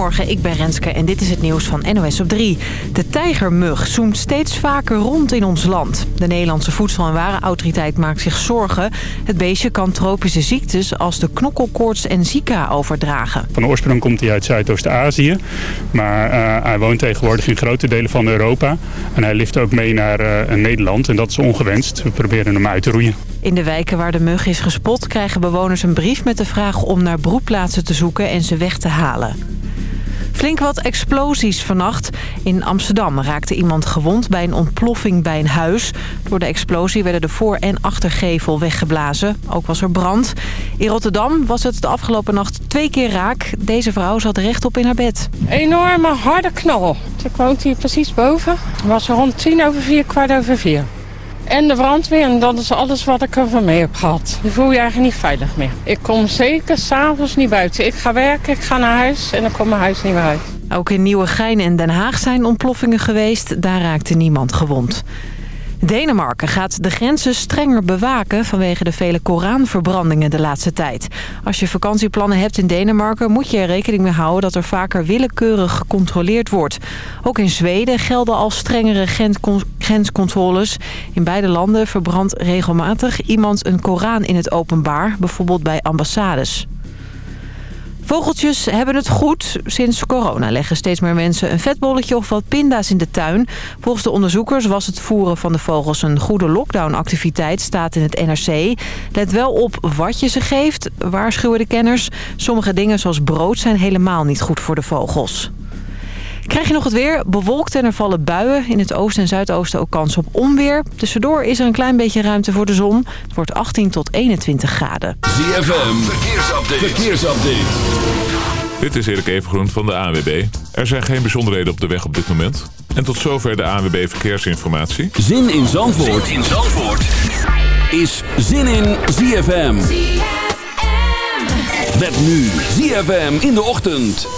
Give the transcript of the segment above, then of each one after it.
Goedemorgen, ik ben Renske en dit is het nieuws van NOS op 3. De tijgermug zoemt steeds vaker rond in ons land. De Nederlandse Voedsel- en Warenautoriteit maakt zich zorgen. Het beestje kan tropische ziektes als de knokkelkoorts en Zika overdragen. Van oorsprong komt hij uit Zuidoost-Azië. Maar uh, hij woont tegenwoordig in grote delen van Europa. En hij lift ook mee naar uh, Nederland en dat is ongewenst. We proberen hem uit te roeien. In de wijken waar de mug is gespot krijgen bewoners een brief met de vraag om naar broedplaatsen te zoeken en ze weg te halen. Flink wat explosies vannacht. In Amsterdam raakte iemand gewond bij een ontploffing bij een huis. Door de explosie werden de voor- en achtergevel weggeblazen. Ook was er brand. In Rotterdam was het de afgelopen nacht twee keer raak. Deze vrouw zat rechtop in haar bed. Enorme harde knal. Ik woont hier precies boven. Het was rond tien over vier, kwart over vier. En de brandweer, en dat is alles wat ik ervan mee heb gehad. Je voel je eigenlijk niet veilig meer. Ik kom zeker s'avonds niet buiten. Ik ga werken, ik ga naar huis en dan kom mijn huis niet meer uit. Ook in Nieuwegein en Den Haag zijn ontploffingen geweest. Daar raakte niemand gewond. Denemarken gaat de grenzen strenger bewaken vanwege de vele Koranverbrandingen de laatste tijd. Als je vakantieplannen hebt in Denemarken moet je er rekening mee houden dat er vaker willekeurig gecontroleerd wordt. Ook in Zweden gelden al strengere grenscontroles. In beide landen verbrandt regelmatig iemand een Koran in het openbaar, bijvoorbeeld bij ambassades. Vogeltjes hebben het goed. Sinds corona leggen steeds meer mensen een vetbolletje of wat pinda's in de tuin. Volgens de onderzoekers was het voeren van de vogels een goede lockdown-activiteit, staat in het NRC. Let wel op wat je ze geeft, waarschuwen de kenners. Sommige dingen zoals brood zijn helemaal niet goed voor de vogels. Krijg je nog het weer? Bewolkt en er vallen buien. In het oosten en zuidoosten ook kans op onweer. Tussendoor is er een klein beetje ruimte voor de zon. Het wordt 18 tot 21 graden. ZFM, verkeersupdate. verkeersupdate. Dit is Erik Evengroen van de ANWB. Er zijn geen bijzonderheden op de weg op dit moment. En tot zover de ANWB Verkeersinformatie. Zin in Zandvoort, zin in Zandvoort. is Zin in ZFM. ZFM. Met nu ZFM in de ochtend.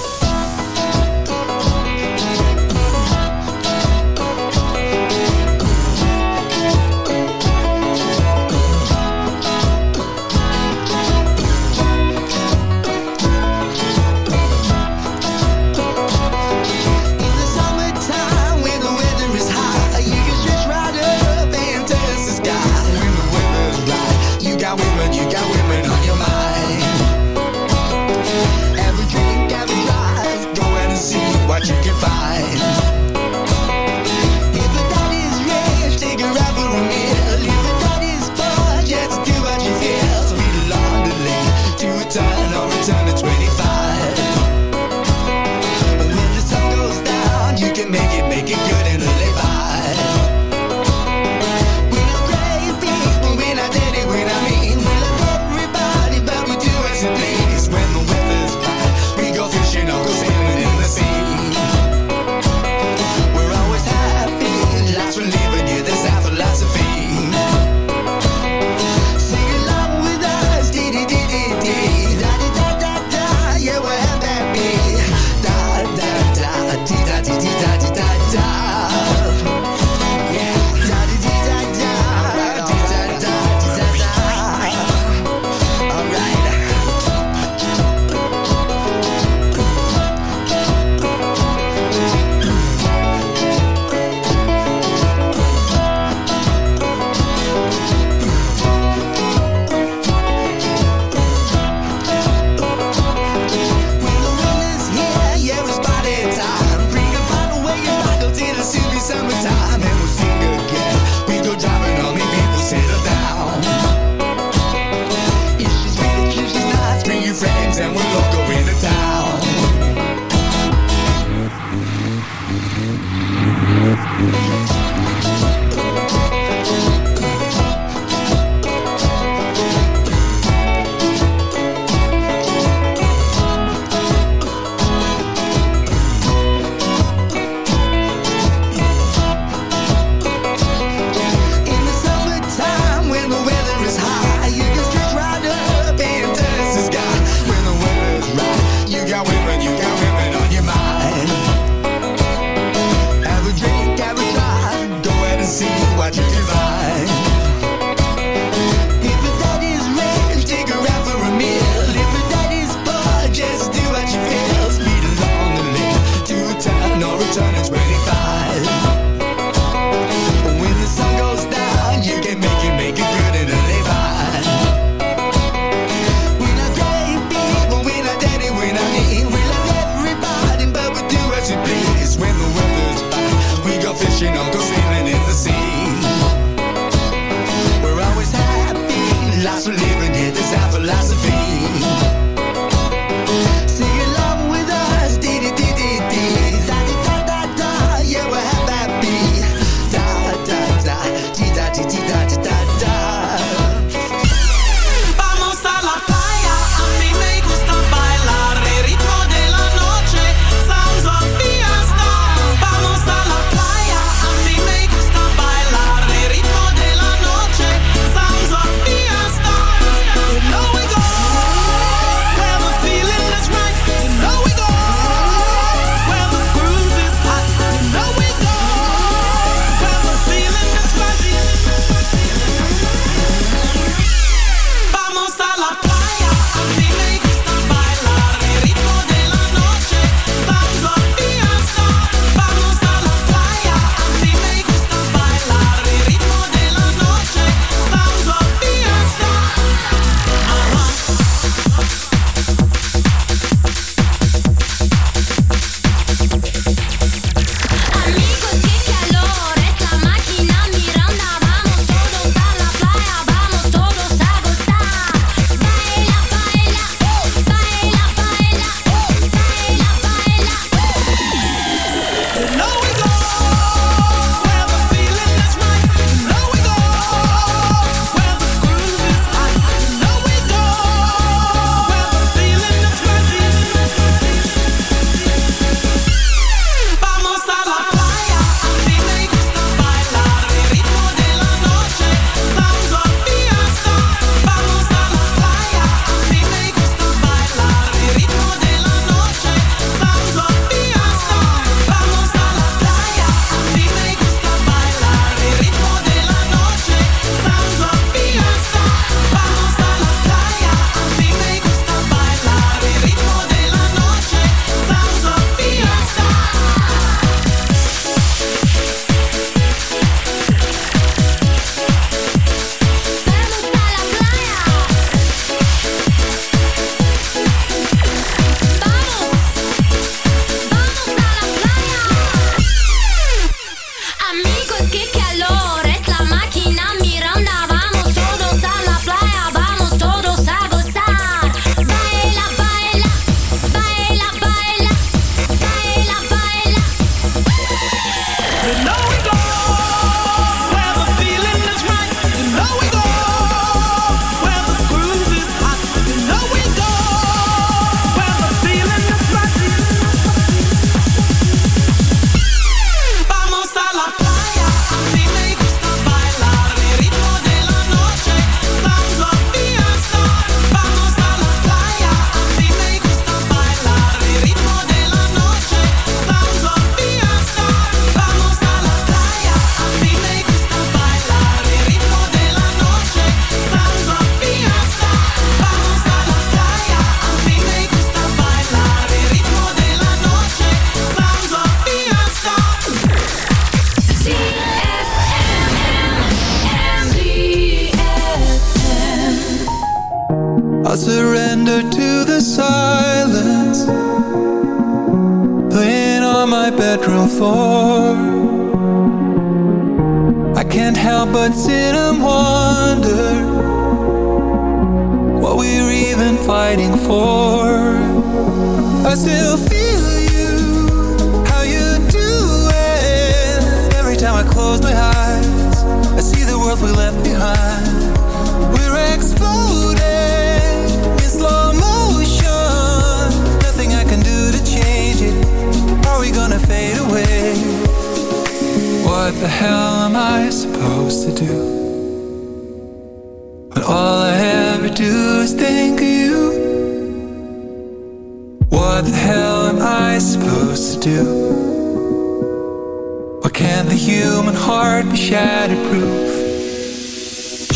Can't the human heart be shatterproof?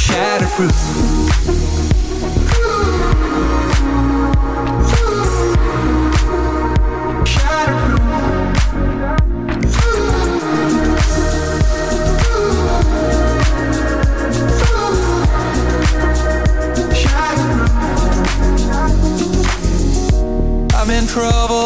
Shatterproof. I'm in trouble,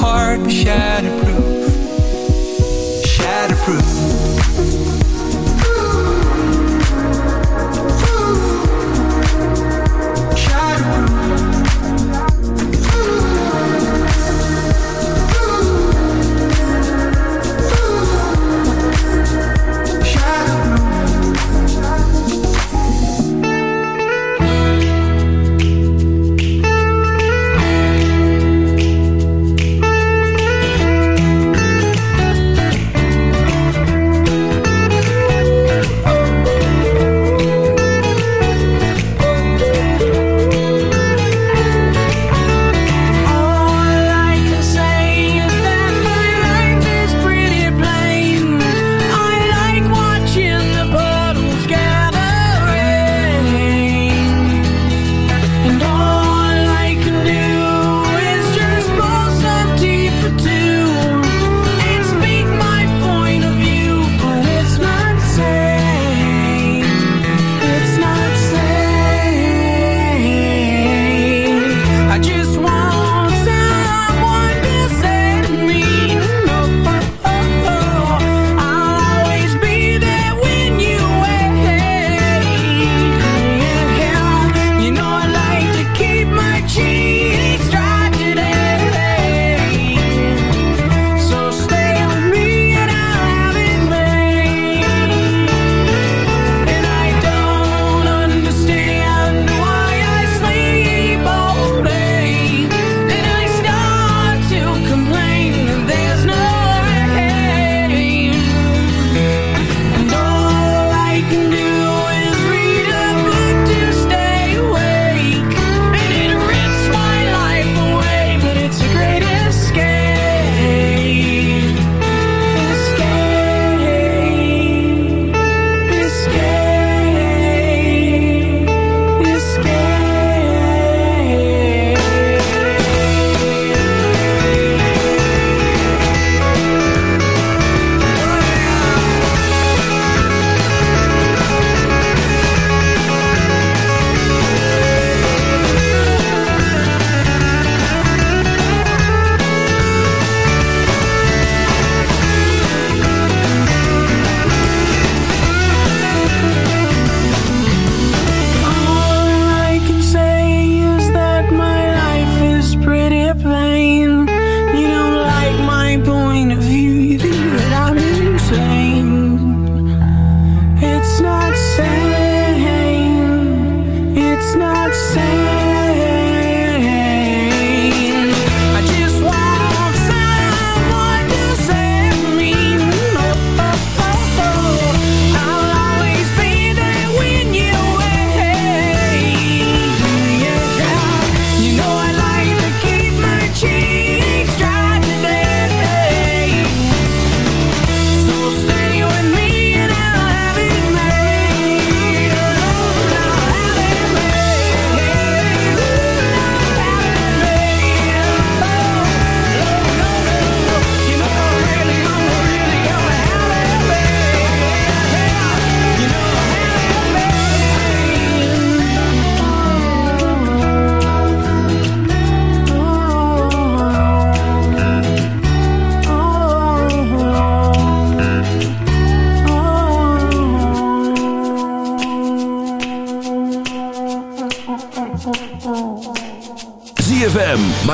heart shattered.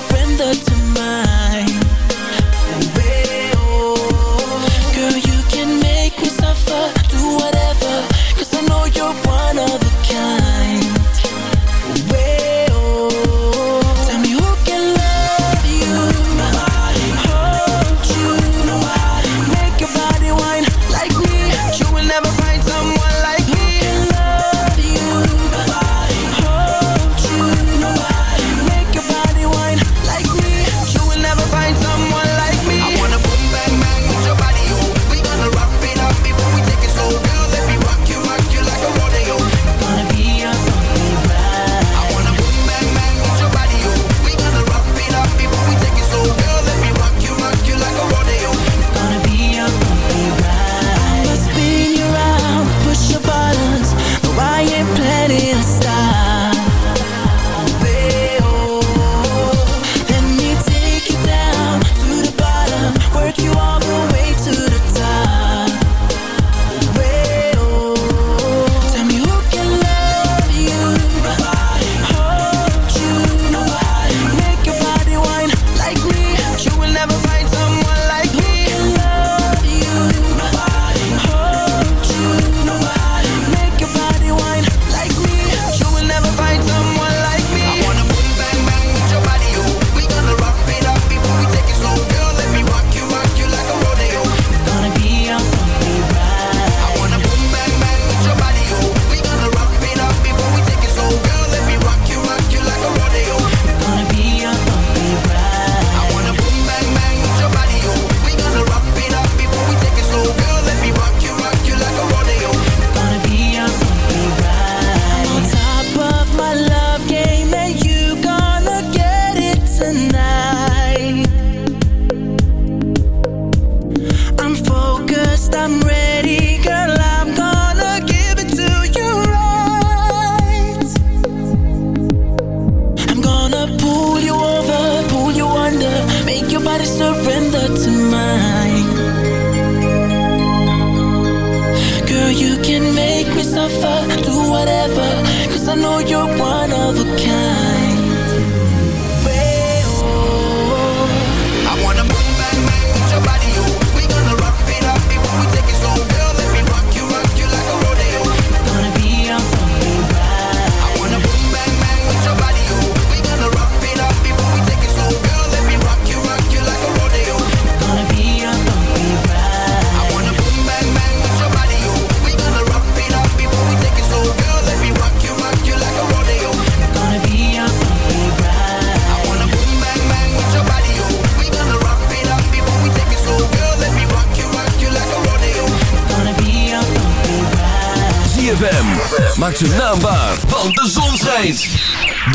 Friends.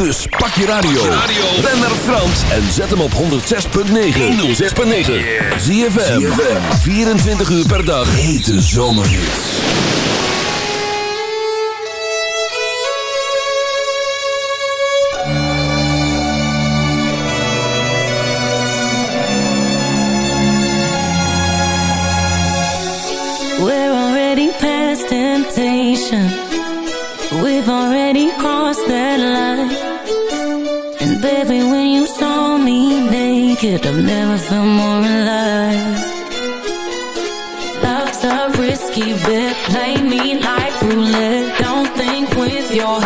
Dus pak je radio, ren naar Frans en zet hem op 106.9. 106.9. Zie je 24 uur per dag. Hete zomerhits. We're already past temptation. We've already crossed that line. Naked, I've never felt more alive. Love's a risky bet. Play me like roulette. Don't think with your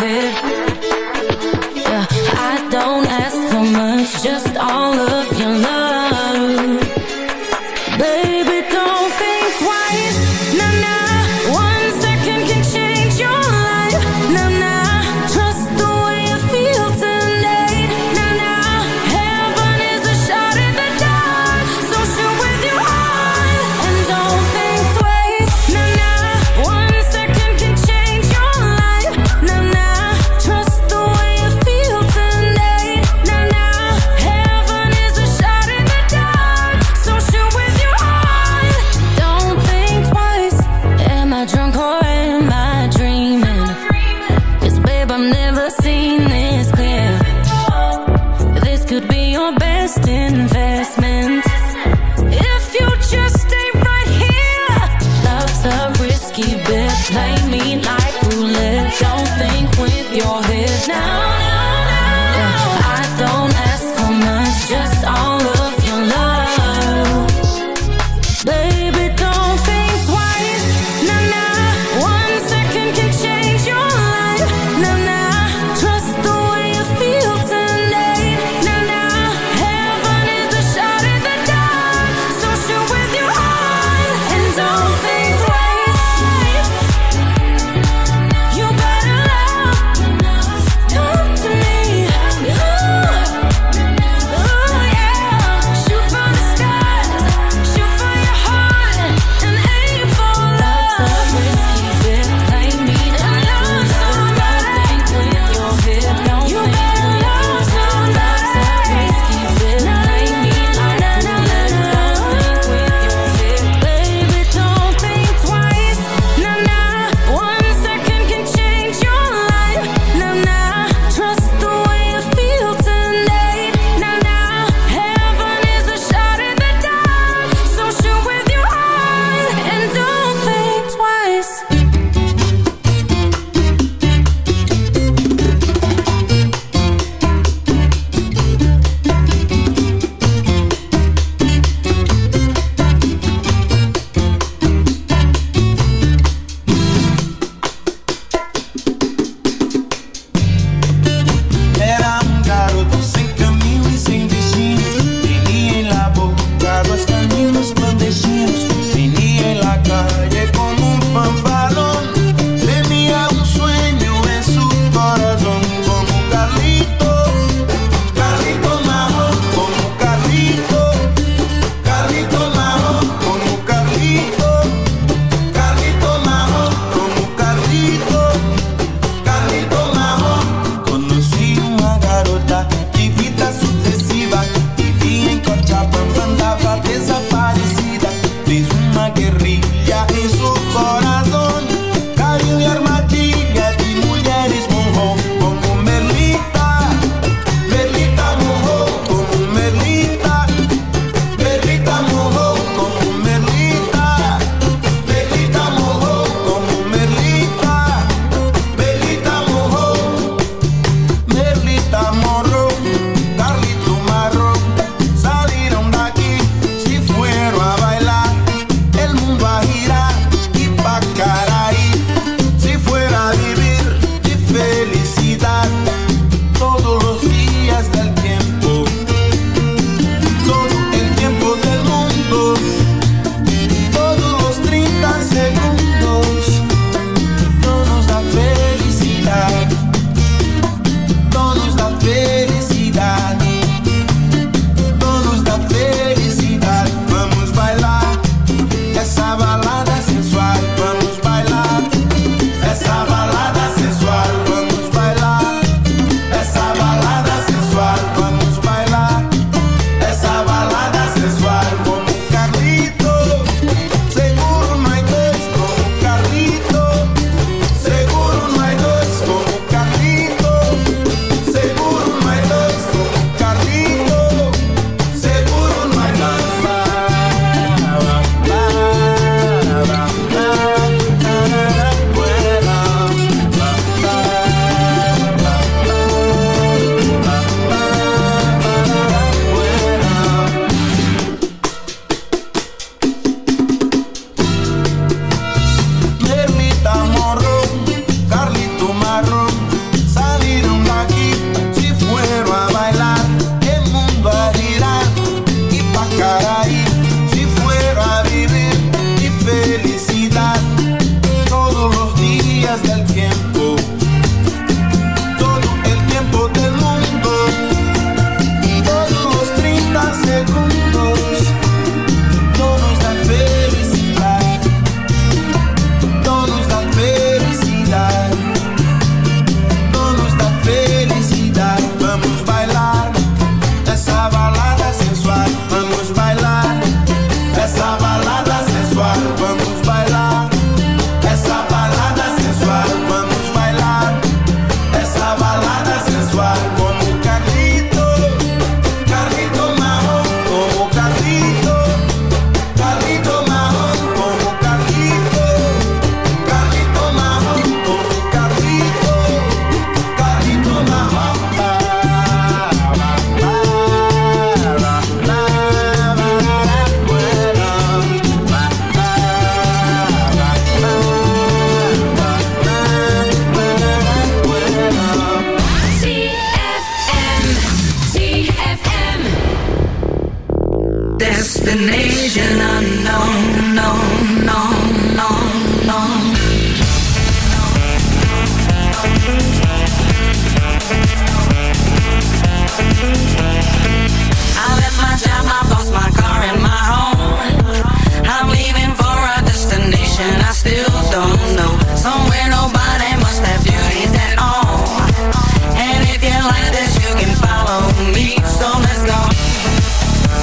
you can follow me. So let's go.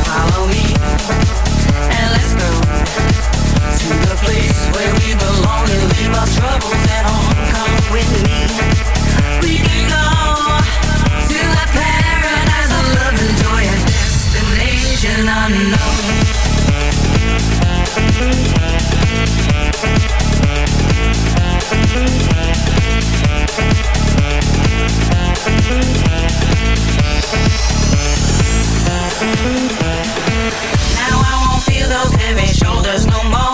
Follow me. And let's go to the place where we belong and leave our troubles at home. Come with me. We can go to paradise of love and joy, a destination unknown. Now I won't feel those heavy shoulders no more.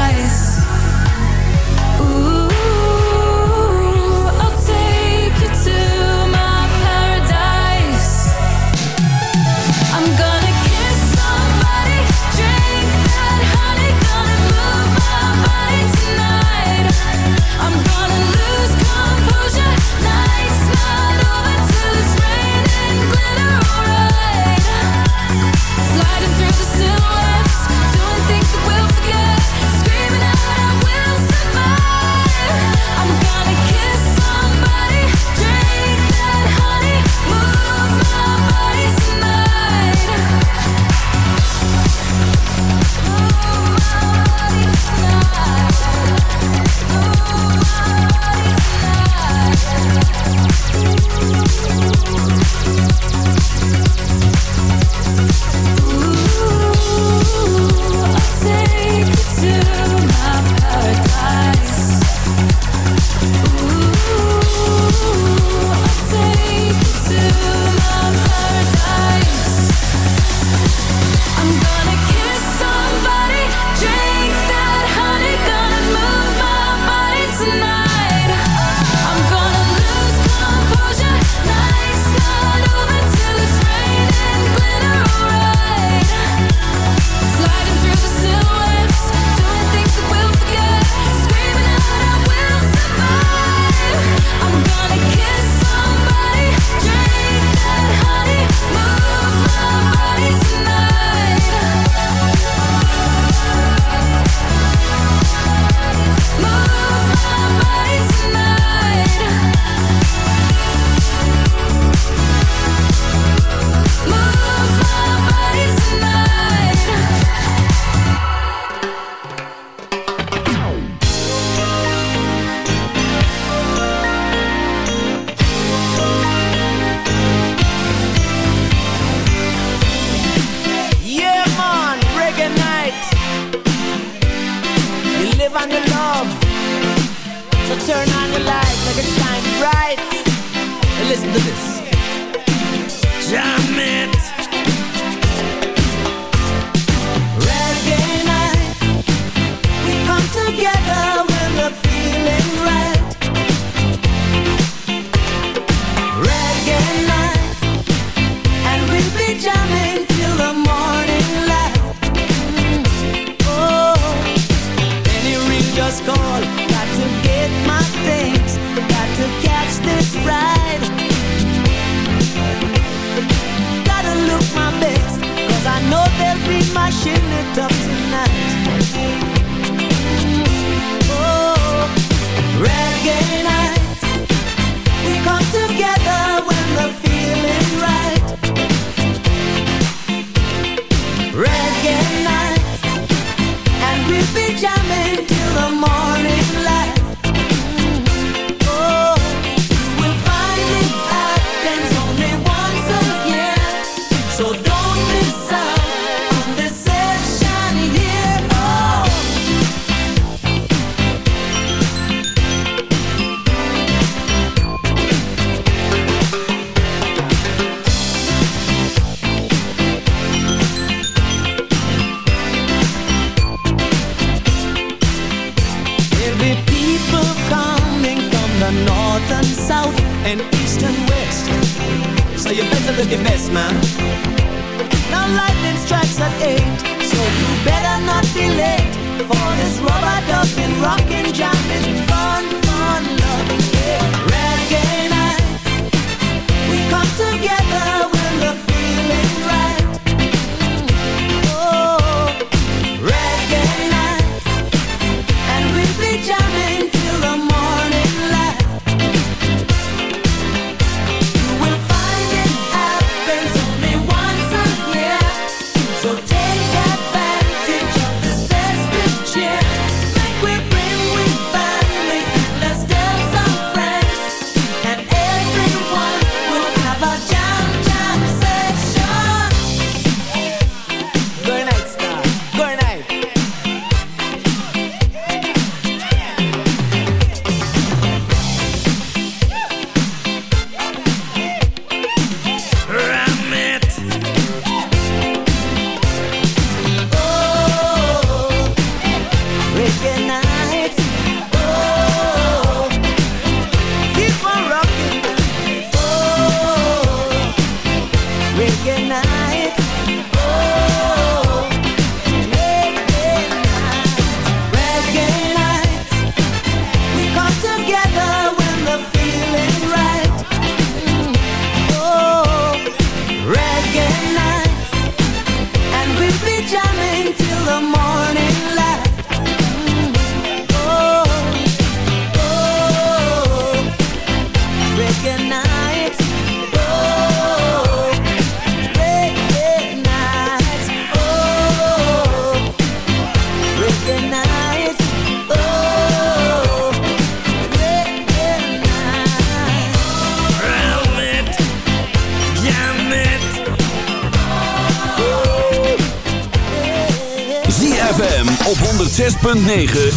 106.9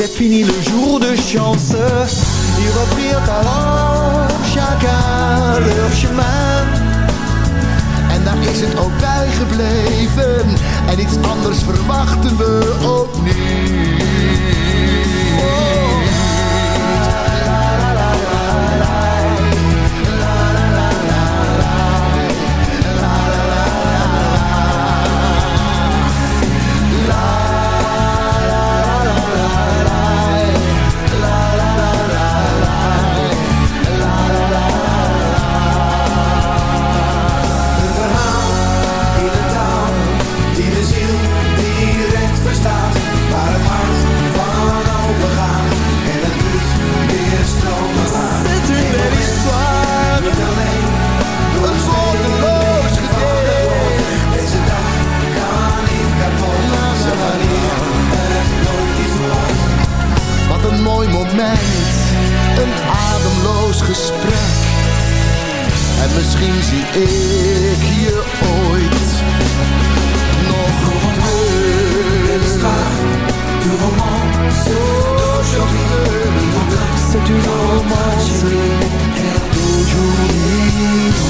c'est fini le jeu. mij een ademloos gesprek. En misschien zie ik je ooit nog op Du romance, d'aujourd'hui, c'est du romance, d'aujourd'hui.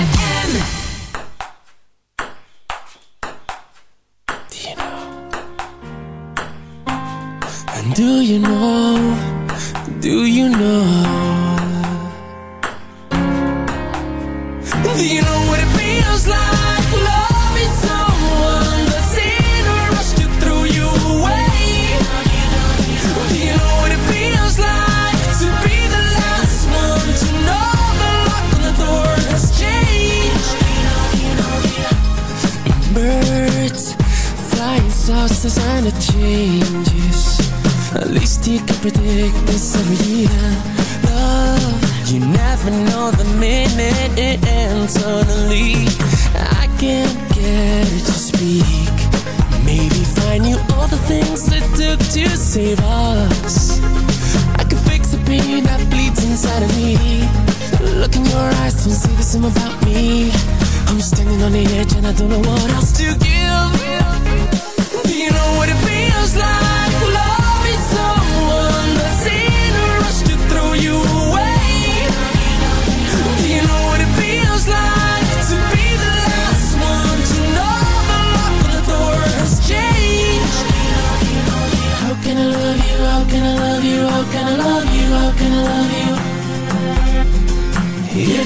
Same about me. I'm standing on the edge and I don't know what else to give. Do you know what it feels like? Loving someone that's in a rush to throw you away. Do you know what it feels like to be the last one to know the lock on the door has changed? How can I love you? How can I love you? How can I love you? How can I love you?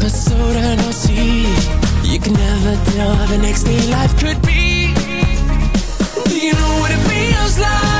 episode I know see You can never tell how the next day life could be Do you know what it feels like?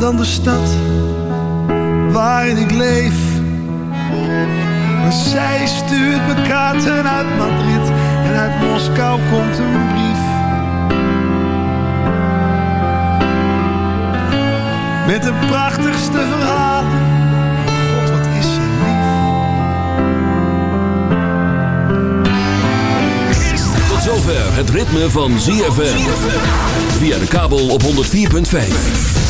dan de stad waarin ik leef. Maar zij stuurt me kaarten uit Madrid en uit Moskou komt een brief. Met de prachtigste verhalen. God, wat is ze lief. Tot zover het ritme van ZFM. Via de kabel op 104.5.